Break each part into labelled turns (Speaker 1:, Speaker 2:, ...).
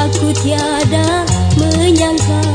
Speaker 1: aku tiada menyangka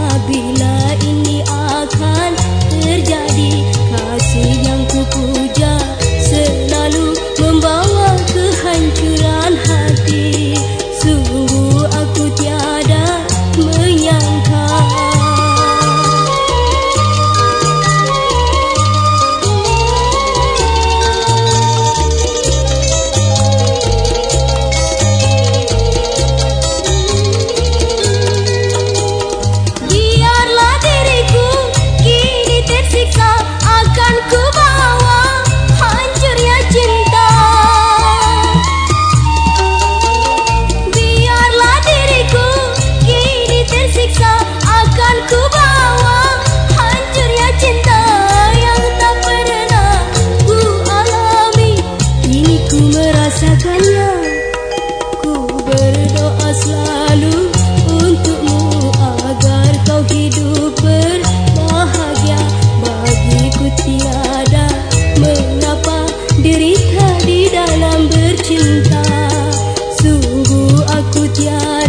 Speaker 1: putih